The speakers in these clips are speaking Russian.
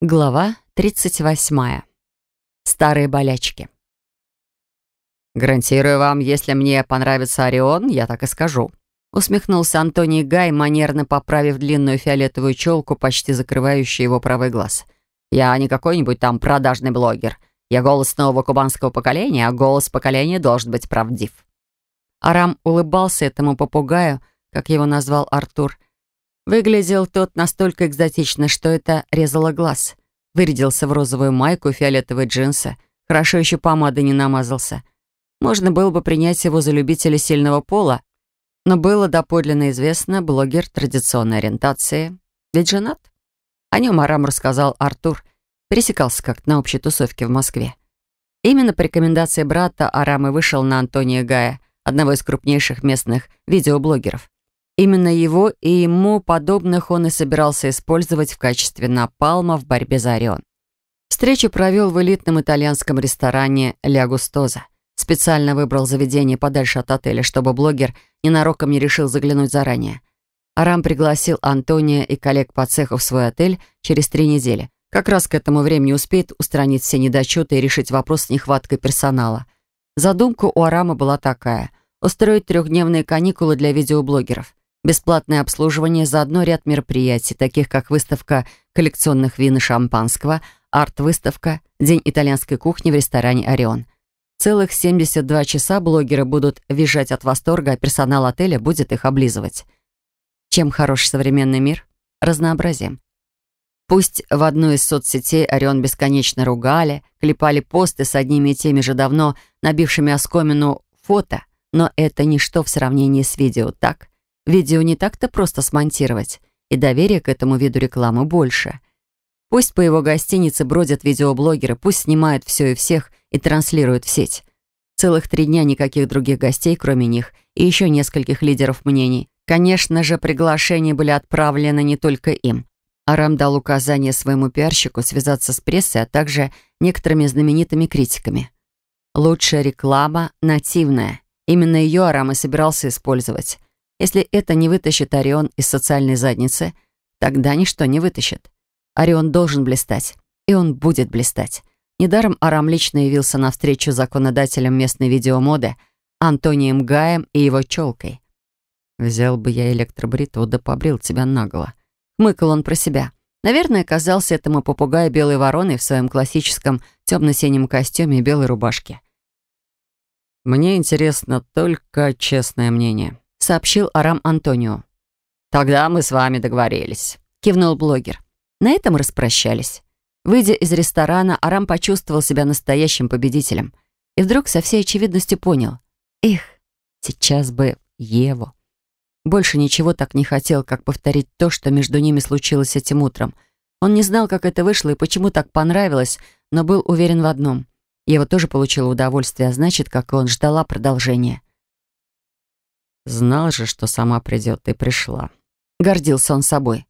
Глава 38. Старые болячки. «Гарантирую вам, если мне понравится Орион, я так и скажу», усмехнулся Антоний Гай, манерно поправив длинную фиолетовую челку, почти закрывающую его правый глаз. «Я не какой-нибудь там продажный блогер. Я голос нового кубанского поколения, а голос поколения должен быть правдив». Арам улыбался этому попугаю, как его назвал Артур, Выглядел тот настолько экзотично, что это резало глаз. Вырядился в розовую майку и фиолетовые джинсы. Хорошо еще помады не намазался. Можно было бы принять его за любителя сильного пола, но было доподлинно известно, блогер традиционной ориентации. Ведь женат? О нем Арам рассказал Артур. Пересекался как-то на общей тусовке в Москве. Именно по рекомендации брата Арам и вышел на Антония Гая, одного из крупнейших местных видеоблогеров. Именно его и ему подобных он и собирался использовать в качестве напалма в борьбе за Орион. Встречу провел в элитном итальянском ресторане «Ля Густоза». Специально выбрал заведение подальше от отеля, чтобы блогер ненароком не решил заглянуть заранее. Арам пригласил Антония и коллег по цеху в свой отель через три недели. Как раз к этому времени успеет устранить все недочеты и решить вопрос с нехваткой персонала. Задумка у Арама была такая — устроить трехдневные каникулы для видеоблогеров. Бесплатное обслуживание, заодно ряд мероприятий, таких как выставка коллекционных вин и шампанского, арт-выставка, День итальянской кухни в ресторане «Орион». Целых 72 часа блогеры будут визжать от восторга, а персонал отеля будет их облизывать. Чем хорош современный мир? Разнообразием. Пусть в одной из соцсетей Орион бесконечно ругали, клепали посты с одними и теми же давно набившими оскомину фото, но это ничто в сравнении с видео, так? Видео не так-то просто смонтировать, и доверия к этому виду рекламы больше. Пусть по его гостинице бродят видеоблогеры, пусть снимают все и всех и транслируют в сеть. Целых три дня никаких других гостей, кроме них, и еще нескольких лидеров мнений. Конечно же, приглашения были отправлены не только им. Арам дал указание своему пиарщику связаться с прессой, а также некоторыми знаменитыми критиками. Лучшая реклама — нативная. Именно ее Арам и собирался использовать. Если это не вытащит Орион из социальной задницы, тогда ничто не вытащит. Орион должен блистать, и он будет блистать. Недаром Арам лично явился на встречу законодателям местной видеомоды Антонием Гаем и его челкой. «Взял бы я электробритву, да побрил тебя наголо». Мыкал он про себя. Наверное, казался этому попугаю белой вороной в своем классическом темно-синем костюме и белой рубашке. «Мне интересно только честное мнение», сообщил Арам Антонио. «Тогда мы с вами договорились», — кивнул блогер. На этом распрощались. Выйдя из ресторана, Арам почувствовал себя настоящим победителем. И вдруг со всей очевидностью понял. Их, сейчас бы Еву. Больше ничего так не хотел, как повторить то, что между ними случилось этим утром. Он не знал, как это вышло и почему так понравилось, но был уверен в одном. Ева тоже получила удовольствие, а значит, как и он, ждала продолжения. Знал же, что сама придет, и пришла. Гордился он собой.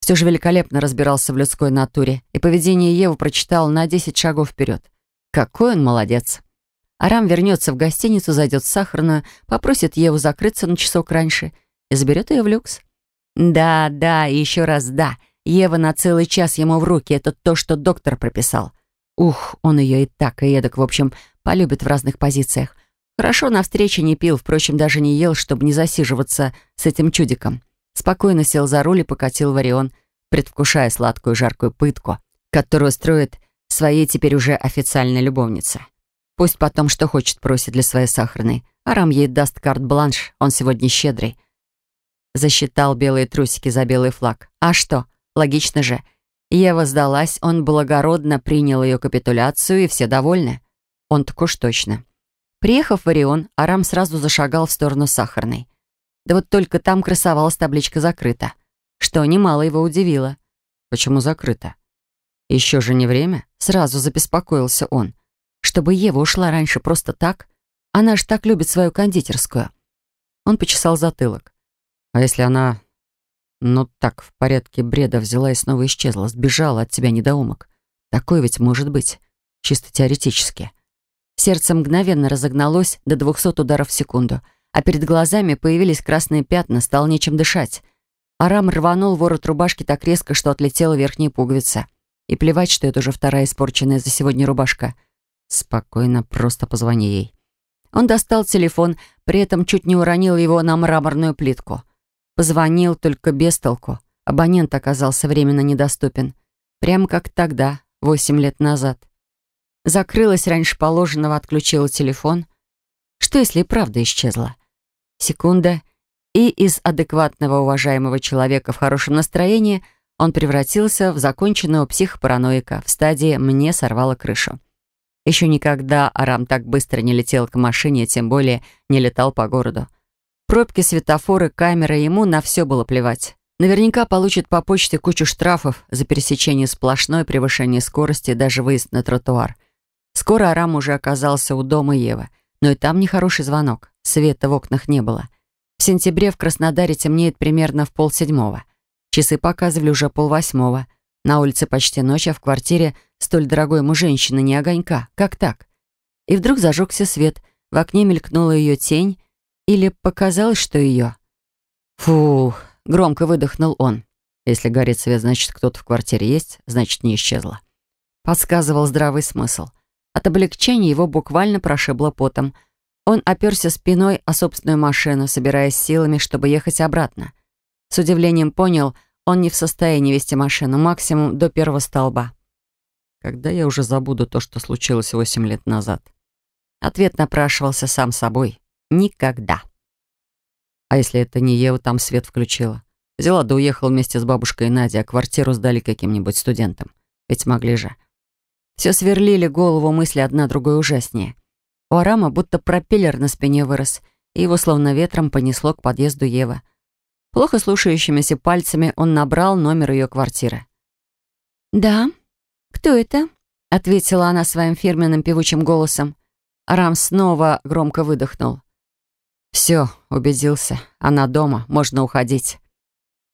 Все же великолепно разбирался в людской натуре, и поведение Евы прочитал на 10 шагов вперед. Какой он молодец. Арам вернется в гостиницу, зайдет в сахарную, попросит Еву закрыться на часок раньше и заберет ее в люкс. Да, да, и еще раз да. Ева на целый час ему в руки. Это то, что доктор прописал. Ух, он ее и так, и эдак, в общем, полюбит в разных позициях. Хорошо на встрече не пил, впрочем, даже не ел, чтобы не засиживаться с этим чудиком. Спокойно сел за руль и покатил в Орион, предвкушая сладкую жаркую пытку, которую строит своей теперь уже официальной любовнице. Пусть потом что хочет просит для своей сахарной. Арам ей даст карт-бланш, он сегодня щедрый. Засчитал белые трусики за белый флаг. А что? Логично же. Ева сдалась, он благородно принял ее капитуляцию, и все довольны. Он так уж точно. Приехав в Орион, Арам сразу зашагал в сторону Сахарной. Да вот только там красовалась табличка «Закрыто», что немало его удивило. Почему закрыто? Еще же не время? Сразу забеспокоился он. Чтобы Ева ушла раньше просто так? Она ж так любит свою кондитерскую. Он почесал затылок. А если она, ну так, в порядке бреда взяла и снова исчезла, сбежала от тебя недоумок? Такое ведь может быть, чисто теоретически. Сердце мгновенно разогналось до 200 ударов в секунду, а перед глазами появились красные пятна, стало нечем дышать. Арам рванул ворот рубашки так резко, что отлетела верхняя пуговица. И плевать, что это уже вторая испорченная за сегодня рубашка. Спокойно, просто позвони ей. Он достал телефон, при этом чуть не уронил его на мраморную плитку. Позвонил, только без толку. Абонент оказался временно недоступен. Прямо как тогда, восемь лет назад. Закрылась раньше положенного, отключила телефон. Что, если и правда исчезла? Секунда, и из адекватного уважаемого человека в хорошем настроении он превратился в законченного психопараноика в стадии «мне сорвало крышу». Еще никогда Арам так быстро не летел к машине, тем более не летал по городу. Пробки, светофоры, камеры, ему на все было плевать. Наверняка получит по почте кучу штрафов за пересечение сплошной, превышение скорости и даже выезд на тротуар. Скоро Арам уже оказался у дома Евы, но и там нехороший звонок, света в окнах не было. В сентябре в Краснодаре темнеет примерно в полседьмого. Часы показывали уже полвосьмого. На улице почти ночь, а в квартире столь дорогой ему женщины не огонька. Как так? И вдруг зажегся свет, в окне мелькнула ее тень, или показалось, что ее. Фух, громко выдохнул он. Если горит свет, значит, кто-то в квартире есть, значит, не исчезла. Подсказывал здравый смысл. От облегчения его буквально прошибло потом. Он оперся спиной о собственную машину, собираясь силами, чтобы ехать обратно. С удивлением понял, он не в состоянии вести машину, максимум до первого столба. Когда я уже забуду то, что случилось восемь лет назад? Ответ напрашивался сам собой. Никогда. А если это не Ева там свет включила? Взяла да уехала вместе с бабушкой и Надей, а квартиру сдали каким-нибудь студентам. Ведь могли же. Все сверлили голову мысли одна другой ужаснее. У Арама будто пропеллер на спине вырос, и его словно ветром понесло к подъезду Евы. Плохо слушающимися пальцами он набрал номер ее квартиры. «Да, кто это?» — ответила она своим фирменным певучим голосом. Арам снова громко выдохнул. «Все, убедился. Она дома, можно уходить.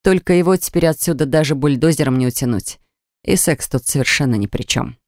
Только его теперь отсюда даже бульдозером не утянуть. И секс тут совершенно ни при чем».